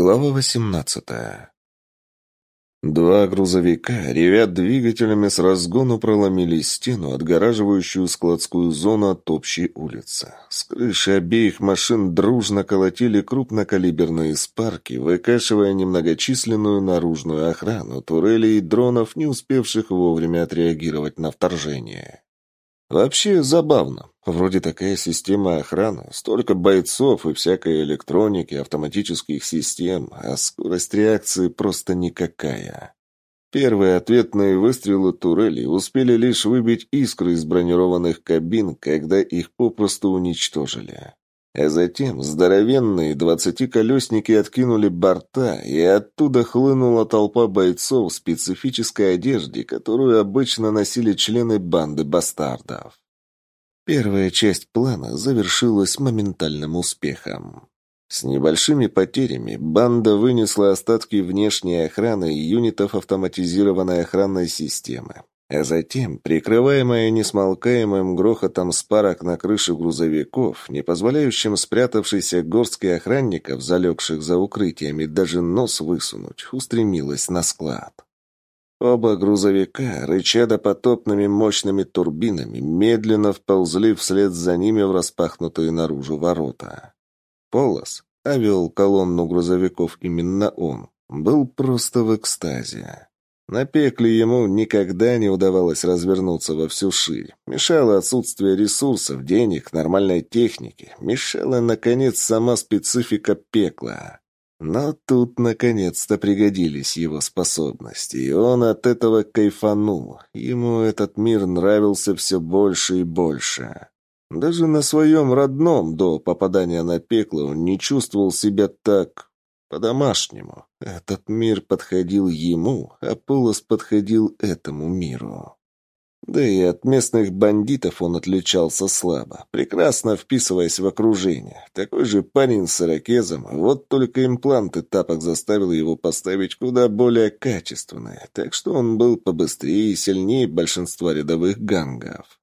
Глава восемнадцатая. Два грузовика, ревя двигателями, с разгону проломили стену, отгораживающую складскую зону от общей улицы. С крыши обеих машин дружно колотили крупнокалиберные спарки, выкашивая немногочисленную наружную охрану турелей и дронов, не успевших вовремя отреагировать на вторжение. Вообще забавно. Вроде такая система охраны, столько бойцов и всякой электроники, автоматических систем, а скорость реакции просто никакая. Первые ответные выстрелы турели успели лишь выбить искры из бронированных кабин, когда их попросту уничтожили. А затем здоровенные двадцатиколесники откинули борта, и оттуда хлынула толпа бойцов в специфической одежде, которую обычно носили члены банды бастардов. Первая часть плана завершилась моментальным успехом. С небольшими потерями банда вынесла остатки внешней охраны и юнитов автоматизированной охранной системы, а затем, прикрываемая несмолкаемым грохотом спарок на крыше грузовиков, не позволяющим спрятавшейся горстке охранников, залегших за укрытиями, даже нос высунуть, устремилась на склад. Оба грузовика, рыча допотопными мощными турбинами, медленно вползли вслед за ними в распахнутые наружу ворота. Полос, а вел колонну грузовиков именно он, был просто в экстазе. На пекле ему никогда не удавалось развернуться во всю ширь. Мешало отсутствие ресурсов, денег, нормальной техники. Мешала, наконец, сама специфика пекла. Но тут, наконец-то, пригодились его способности, и он от этого кайфанул. Ему этот мир нравился все больше и больше. Даже на своем родном до попадания на пекло он не чувствовал себя так по-домашнему. Этот мир подходил ему, а Полос подходил этому миру. Да и от местных бандитов он отличался слабо, прекрасно вписываясь в окружение. Такой же парень с ирокезом, вот только импланты тапок заставил его поставить куда более качественные, так что он был побыстрее и сильнее большинства рядовых гангов.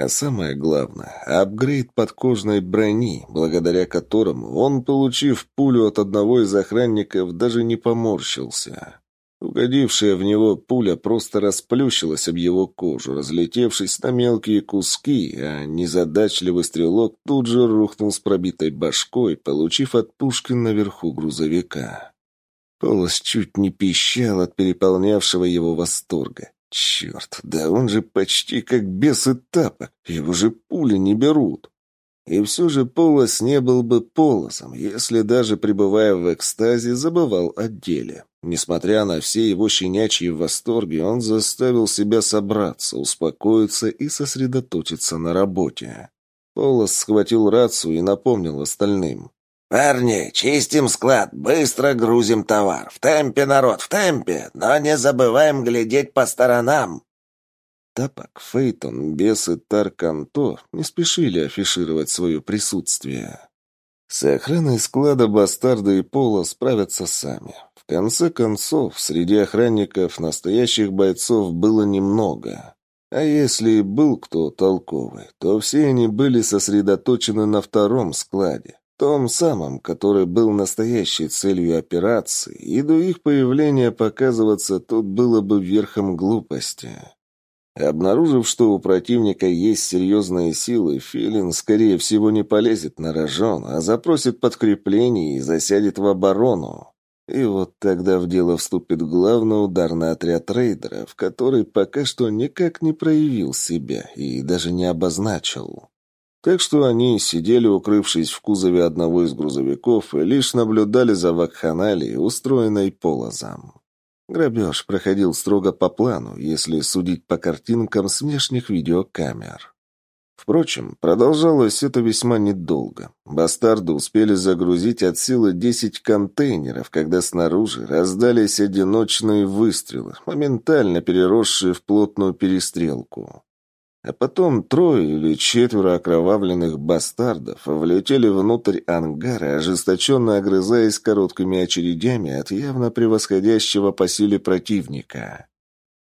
А самое главное – апгрейд подкожной брони, благодаря которому он, получив пулю от одного из охранников, даже не поморщился. Угодившая в него пуля просто расплющилась об его кожу, разлетевшись на мелкие куски, а незадачливый стрелок тут же рухнул с пробитой башкой, получив от пушки наверху грузовика. Полос чуть не пищал от переполнявшего его восторга. Черт, да он же почти как бес и его же пули не берут. И все же Полос не был бы Полосом, если даже пребывая в экстазе, забывал о деле. Несмотря на все его щенячьи восторги, он заставил себя собраться, успокоиться и сосредоточиться на работе. Полос схватил рацию и напомнил остальным. «Парни, чистим склад, быстро грузим товар. В темпе, народ, в темпе, но не забываем глядеть по сторонам». Тапок, Фейтон, Бес и Тарканто не спешили афишировать свое присутствие. С охраной склада Бастарда и Пола справятся сами. В конце концов, среди охранников настоящих бойцов было немного. А если и был кто толковый, то все они были сосредоточены на втором складе, том самом, который был настоящей целью операции, и до их появления показываться тут было бы верхом глупости. Обнаружив, что у противника есть серьезные силы, Филин, скорее всего, не полезет на рожон, а запросит подкрепление и засядет в оборону. И вот тогда в дело вступит главный ударный отряд рейдеров, который пока что никак не проявил себя и даже не обозначил. Так что они сидели, укрывшись в кузове одного из грузовиков, и лишь наблюдали за вакханалией, устроенной полозом. Грабеж проходил строго по плану, если судить по картинкам с внешних видеокамер. Впрочем, продолжалось это весьма недолго. Бастарды успели загрузить от силы 10 контейнеров, когда снаружи раздались одиночные выстрелы, моментально переросшие в плотную перестрелку. А потом трое или четверо окровавленных бастардов влетели внутрь ангара, ожесточенно огрызаясь короткими очередями от явно превосходящего по силе противника.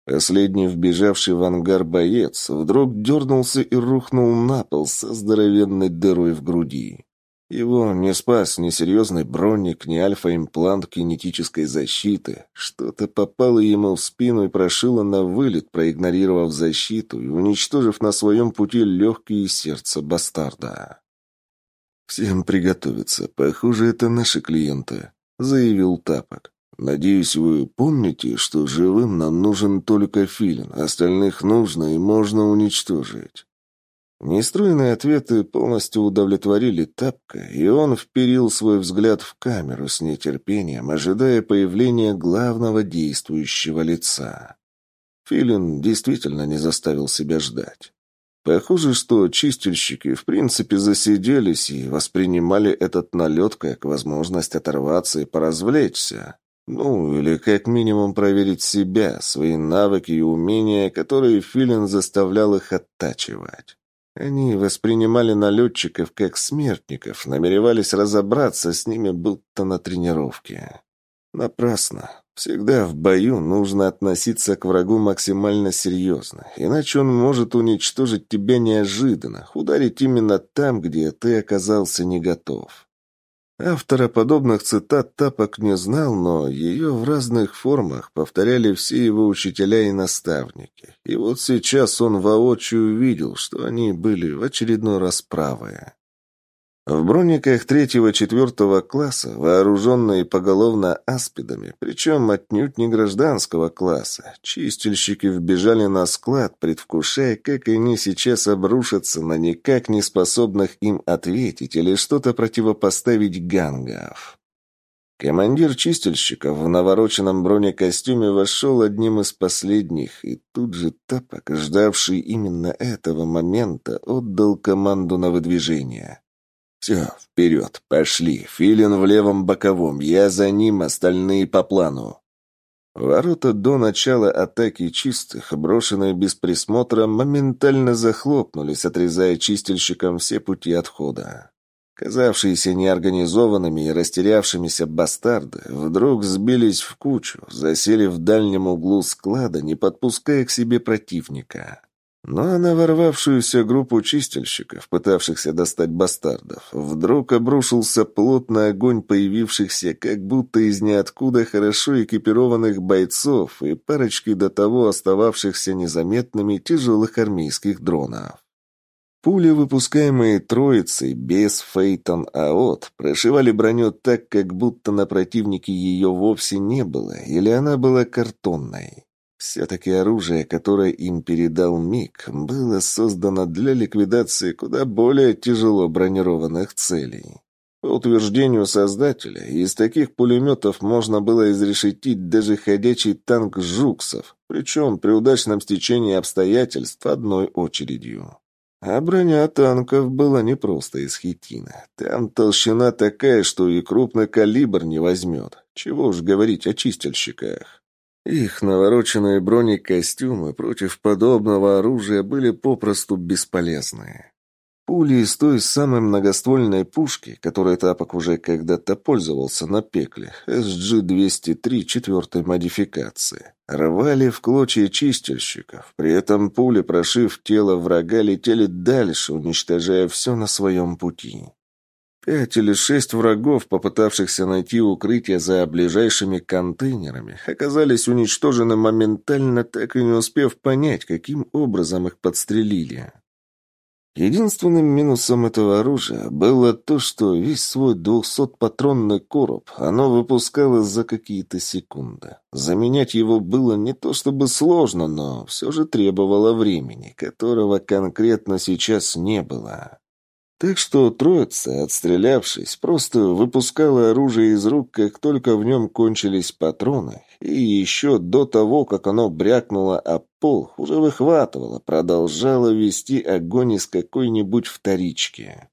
Последний вбежавший в ангар боец вдруг дернулся и рухнул на пол со здоровенной дырой в груди. Его не спас ни серьезный броник, ни альфа-имплант кинетической защиты. Что-то попало ему в спину и прошило на вылет, проигнорировав защиту и уничтожив на своем пути легкие сердца бастарда. «Всем приготовиться. Похоже, это наши клиенты», — заявил Тапок. «Надеюсь, вы помните, что живым нам нужен только филин, остальных нужно и можно уничтожить». Нестроенные ответы полностью удовлетворили Тапка, и он вперил свой взгляд в камеру с нетерпением, ожидая появления главного действующего лица. Филин действительно не заставил себя ждать. Похоже, что чистильщики в принципе засиделись и воспринимали этот налет как возможность оторваться и поразвлечься. Ну, или как минимум проверить себя, свои навыки и умения, которые Филин заставлял их оттачивать. Они воспринимали налетчиков как смертников, намеревались разобраться с ними, будто на тренировке. Напрасно. Всегда в бою нужно относиться к врагу максимально серьезно, иначе он может уничтожить тебя неожиданно, ударить именно там, где ты оказался не готов. Автора подобных цитат Тапок не знал, но ее в разных формах повторяли все его учителя и наставники. И вот сейчас он воочию увидел, что они были в очередной раз правые. В брониках третьего-четвертого класса, вооруженные поголовно аспидами, причем отнюдь не гражданского класса, чистильщики вбежали на склад, предвкушая, как они сейчас обрушатся на никак не способных им ответить или что-то противопоставить гангов. Командир чистильщиков в навороченном бронекостюме вошел одним из последних, и тут же Тапок, ждавший именно этого момента, отдал команду на выдвижение. «Все, вперед, пошли. Филин в левом боковом, я за ним, остальные по плану». Ворота до начала атаки чистых, брошенные без присмотра, моментально захлопнулись, отрезая чистильщикам все пути отхода. Казавшиеся неорганизованными и растерявшимися бастарды вдруг сбились в кучу, засели в дальнем углу склада, не подпуская к себе противника. Но на ворвавшуюся группу чистильщиков, пытавшихся достать бастардов, вдруг обрушился плотный огонь появившихся как будто из ниоткуда хорошо экипированных бойцов и парочки до того остававшихся незаметными тяжелых армейских дронов. Пули, выпускаемые троицей без Фейтон АОТ, прошивали броню так, как будто на противнике ее вовсе не было, или она была картонной. Все-таки оружие, которое им передал Мик, было создано для ликвидации куда более тяжело бронированных целей. По утверждению создателя, из таких пулеметов можно было изрешетить даже ходячий танк «Жуксов», причем при удачном стечении обстоятельств одной очередью. А броня танков была не просто из хитина. Там толщина такая, что и крупный калибр не возьмет. Чего уж говорить о чистильщиках. Их навороченные бронекостюмы против подобного оружия были попросту бесполезны. Пули из той самой многоствольной пушки, которой Тапок уже когда-то пользовался на пекле, SG-203 четвертой модификации, рвали в клочья чистильщиков. При этом пули, прошив тело врага, летели дальше, уничтожая все на своем пути. Пять или шесть врагов, попытавшихся найти укрытие за ближайшими контейнерами, оказались уничтожены моментально, так и не успев понять, каким образом их подстрелили. Единственным минусом этого оружия было то, что весь свой двухсотпатронный короб оно выпускало за какие-то секунды. Заменять его было не то чтобы сложно, но все же требовало времени, которого конкретно сейчас не было. Так что троица, отстрелявшись, просто выпускала оружие из рук, как только в нем кончились патроны, и еще до того, как оно брякнуло о пол, уже выхватывала, продолжала вести огонь из какой-нибудь вторички.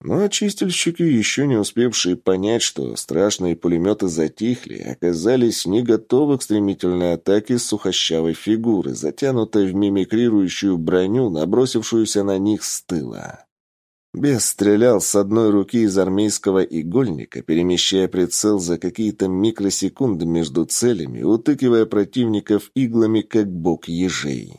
Но очистильщики, еще не успевшие понять, что страшные пулеметы затихли, оказались не готовы к стремительной атаке сухощавой фигуры, затянутой в мимикрирующую броню, набросившуюся на них с тыла. Бес стрелял с одной руки из армейского игольника, перемещая прицел за какие-то микросекунды между целями, утыкивая противников иглами, как бок ежей.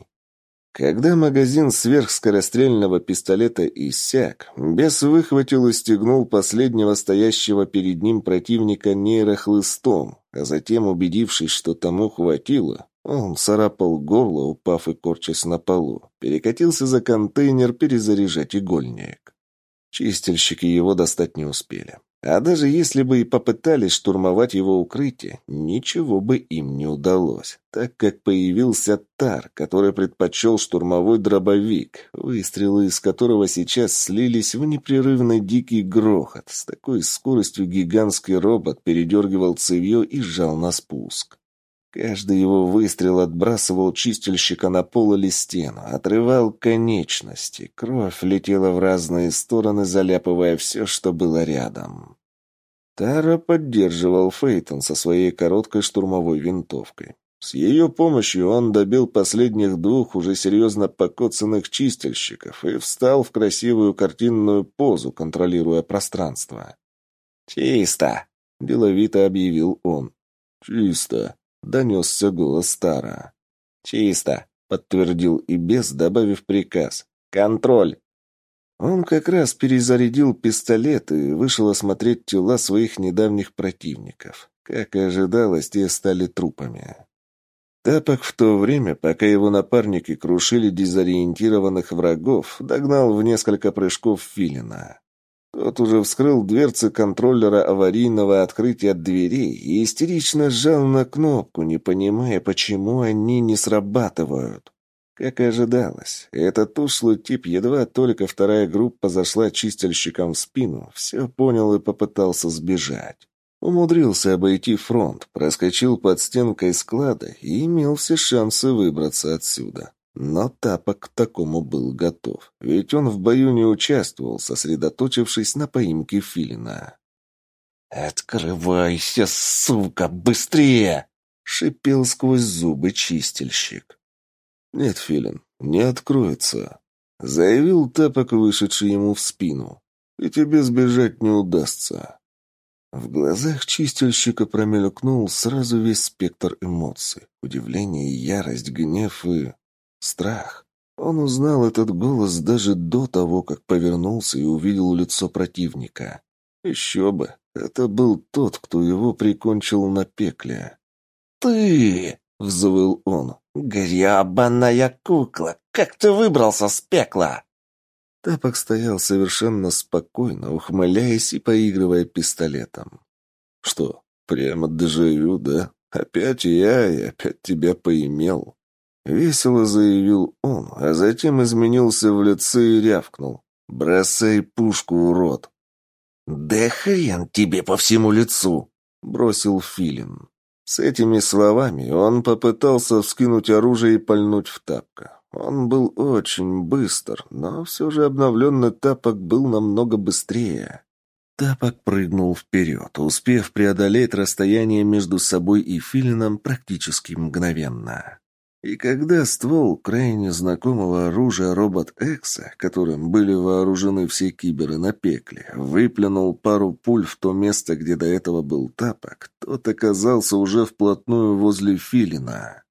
Когда магазин сверхскорострельного пистолета иссяк, бес выхватил и стегнул последнего стоящего перед ним противника нейрохлыстом, а затем, убедившись, что тому хватило, он царапал горло, упав и корчась на полу, перекатился за контейнер перезаряжать игольник. Чистильщики его достать не успели. А даже если бы и попытались штурмовать его укрытие, ничего бы им не удалось, так как появился Тар, который предпочел штурмовой дробовик, выстрелы из которого сейчас слились в непрерывный дикий грохот. С такой скоростью гигантский робот передергивал цевье и сжал на спуск. Каждый его выстрел отбрасывал чистильщика на пол или стену, отрывал конечности. Кровь летела в разные стороны, заляпывая все, что было рядом. Тара поддерживал Фейтон со своей короткой штурмовой винтовкой. С ее помощью он добил последних двух уже серьезно покоцанных чистильщиков и встал в красивую картинную позу, контролируя пространство. «Чисто!» – деловито объявил он. «Чисто!» — донесся голос Стара. «Чисто», — подтвердил и бес, добавив приказ. «Контроль!» Он как раз перезарядил пистолет и вышел осмотреть тела своих недавних противников. Как и ожидалось, те стали трупами. Тапок в то время, пока его напарники крушили дезориентированных врагов, догнал в несколько прыжков Филина. Тот уже вскрыл дверцы контроллера аварийного открытия дверей и истерично сжал на кнопку, не понимая, почему они не срабатывают. Как и ожидалось, этот ушлый тип, едва только вторая группа зашла чистильщикам в спину, все понял и попытался сбежать. Умудрился обойти фронт, проскочил под стенкой склада и имел все шансы выбраться отсюда. Но Тапок к такому был готов, ведь он в бою не участвовал, сосредоточившись на поимке Филина. «Открывайся, сука, быстрее!» — шипел сквозь зубы чистильщик. «Нет, Филин, не откроется», — заявил Тапок, вышедший ему в спину. «И тебе сбежать не удастся». В глазах чистильщика промелькнул сразу весь спектр эмоций. Удивление, ярость, гнев и Страх. Он узнал этот голос даже до того, как повернулся и увидел лицо противника. Еще бы, это был тот, кто его прикончил на пекле. «Ты!» — взвыл он. «Гребаная кукла! Как ты выбрался с пекла?» Тапок стоял совершенно спокойно, ухмыляясь и поигрывая пистолетом. «Что, прямо дежавю, да? Опять я и опять тебя поимел?» Весело заявил он, а затем изменился в лице и рявкнул. «Бросай пушку, урод!» «Да хрен тебе по всему лицу!» — бросил Филин. С этими словами он попытался вскинуть оружие и пальнуть в тапка. Он был очень быстр, но все же обновленный тапок был намного быстрее. Тапок прыгнул вперед, успев преодолеть расстояние между собой и Филином практически мгновенно. И когда ствол крайне знакомого оружия робот Экса, которым были вооружены все киберы на пекле, выплюнул пару пуль в то место, где до этого был тапок, тот оказался уже вплотную возле Филина.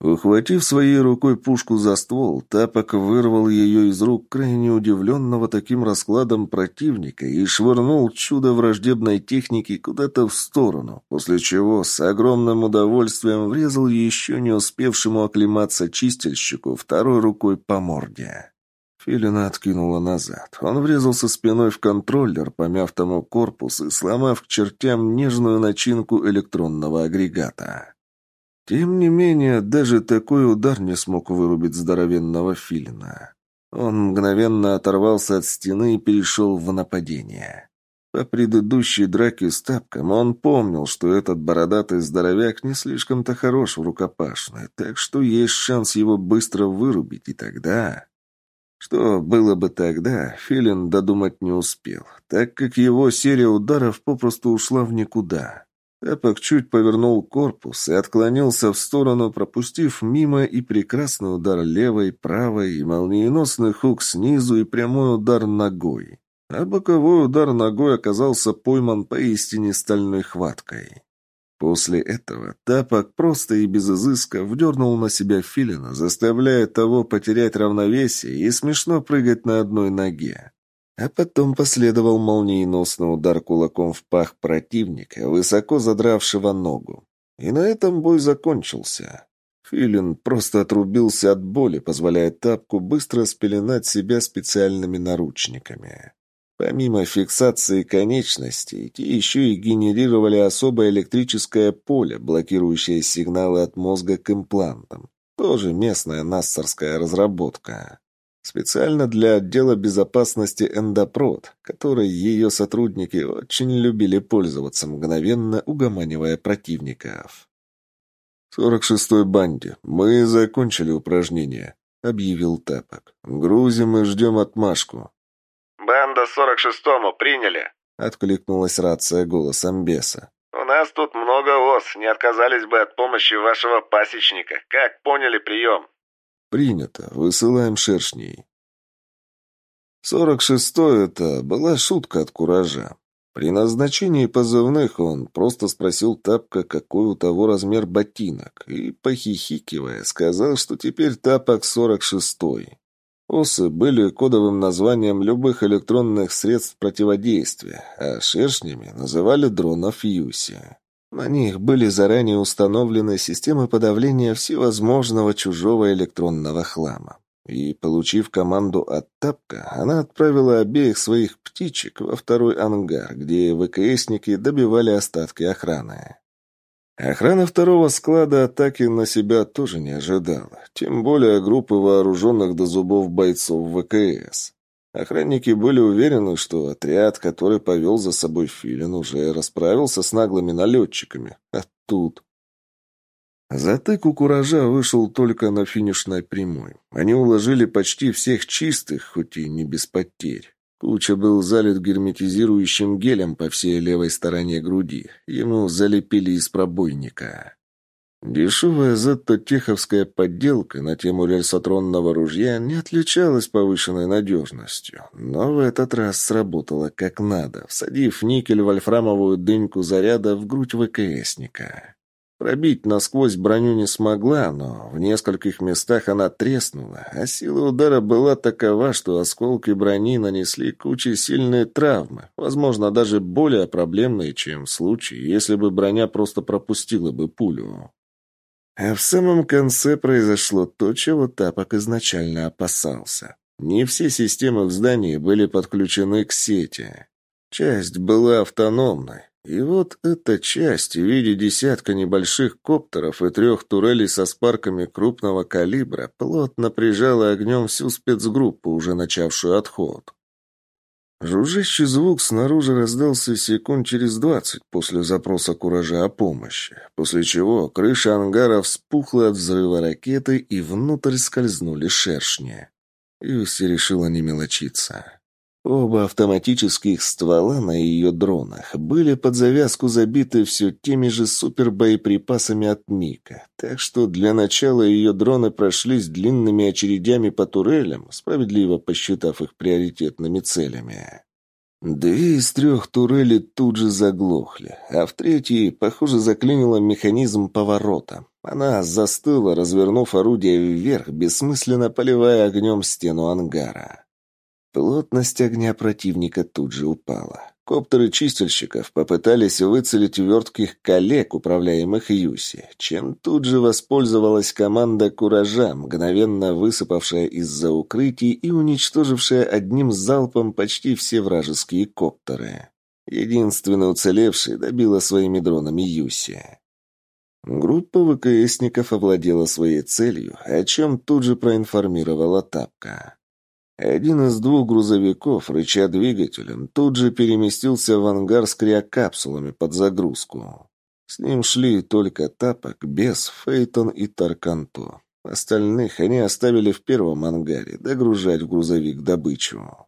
Ухватив своей рукой пушку за ствол, Тапок вырвал ее из рук крайне удивленного таким раскладом противника и швырнул чудо враждебной техники куда-то в сторону, после чего с огромным удовольствием врезал еще не успевшему оклематься чистильщику второй рукой по морде. Филина откинула назад. Он врезался спиной в контроллер, помяв тому корпус и сломав к чертям нежную начинку электронного агрегата. Тем не менее, даже такой удар не смог вырубить здоровенного филина. Он мгновенно оторвался от стены и перешел в нападение. По предыдущей драке с тапком он помнил, что этот бородатый здоровяк не слишком-то хорош в рукопашной, так что есть шанс его быстро вырубить, и тогда... Что было бы тогда, Филин додумать не успел, так как его серия ударов попросту ушла в никуда. Эпок чуть повернул корпус и отклонился в сторону, пропустив мимо и прекрасный удар левой, правой, и молниеносный хук снизу, и прямой удар ногой. А боковой удар ногой оказался пойман поистине стальной хваткой. После этого Тапок просто и без изыска вдернул на себя филина, заставляя того потерять равновесие и смешно прыгать на одной ноге. А потом последовал молниеносный удар кулаком в пах противника, высоко задравшего ногу. И на этом бой закончился. Филин просто отрубился от боли, позволяя тапку быстро спеленать себя специальными наручниками. Помимо фиксации конечностей, те еще и генерировали особое электрическое поле, блокирующее сигналы от мозга к имплантам. Тоже местная нассорская разработка. Специально для отдела безопасности «Эндопрод», которой ее сотрудники очень любили пользоваться, мгновенно угоманивая противников. «Сорок шестой банде. Мы закончили упражнение», — объявил Тапок. «Грузим и ждем отмашку». «Банда сорок шестому приняли», — откликнулась рация голосом беса. «У нас тут много ос, не отказались бы от помощи вашего пасечника. Как поняли прием?» «Принято. Высылаем шершней». «Сорок шестой — это была шутка от куража. При назначении позывных он просто спросил Тапка, какой у того размер ботинок, и, похихикивая, сказал, что теперь Тапок сорок шестой. Осы были кодовым названием любых электронных средств противодействия, а шершнями называли дронов Юси. На них были заранее установлены системы подавления всевозможного чужого электронного хлама. И, получив команду от Тапка, она отправила обеих своих птичек во второй ангар, где ВКСники добивали остатки охраны. Охрана второго склада атаки на себя тоже не ожидала, тем более группы вооруженных до зубов бойцов ВКС. Охранники были уверены, что отряд, который повел за собой Филин, уже расправился с наглыми налетчиками. А тут... Затык у Куража вышел только на финишной прямой. Они уложили почти всех чистых, хоть и не без потерь. Куча был залит герметизирующим гелем по всей левой стороне груди. Ему залепили из пробойника. Дешевая зетто-теховская подделка на тему рельсотронного ружья не отличалась повышенной надежностью, но в этот раз сработала как надо, всадив никель вольфрамовую дыньку заряда в грудь ВКСника. Пробить насквозь броню не смогла, но в нескольких местах она треснула, а сила удара была такова, что осколки брони нанесли куче сильные травмы, возможно, даже более проблемные, чем в случае, если бы броня просто пропустила бы пулю. А в самом конце произошло то, чего Тапок изначально опасался. Не все системы в здании были подключены к сети. Часть была автономной, и вот эта часть в виде десятка небольших коптеров и трех турелей со спарками крупного калибра плотно прижала огнем всю спецгруппу, уже начавшую отход. Жужжащий звук снаружи раздался секунд через двадцать после запроса куража о помощи, после чего крыша ангара вспухла от взрыва ракеты и внутрь скользнули шершни. Юси решила не мелочиться. Оба автоматических ствола на ее дронах были под завязку забиты все теми же супербоеприпасами от Мика, так что для начала ее дроны прошлись длинными очередями по турелям, справедливо посчитав их приоритетными целями. Две из трех турелей тут же заглохли, а в третьей, похоже, заклинило механизм поворота. Она застыла, развернув орудие вверх, бессмысленно поливая огнем стену ангара. Плотность огня противника тут же упала. Коптеры чистильщиков попытались выцелить вертких коллег, управляемых Юси, чем тут же воспользовалась команда «Куража», мгновенно высыпавшая из-за укрытий и уничтожившая одним залпом почти все вражеские коптеры. Единственный уцелевший добила своими дронами Юси. Группа ВКСников овладела своей целью, о чем тут же проинформировала Тапка. Один из двух грузовиков, рыча двигателем, тут же переместился в ангар с криокапсулами под загрузку. С ним шли только Тапок, Бес, Фейтон и Тарканто. Остальных они оставили в первом ангаре, догружать в грузовик добычу.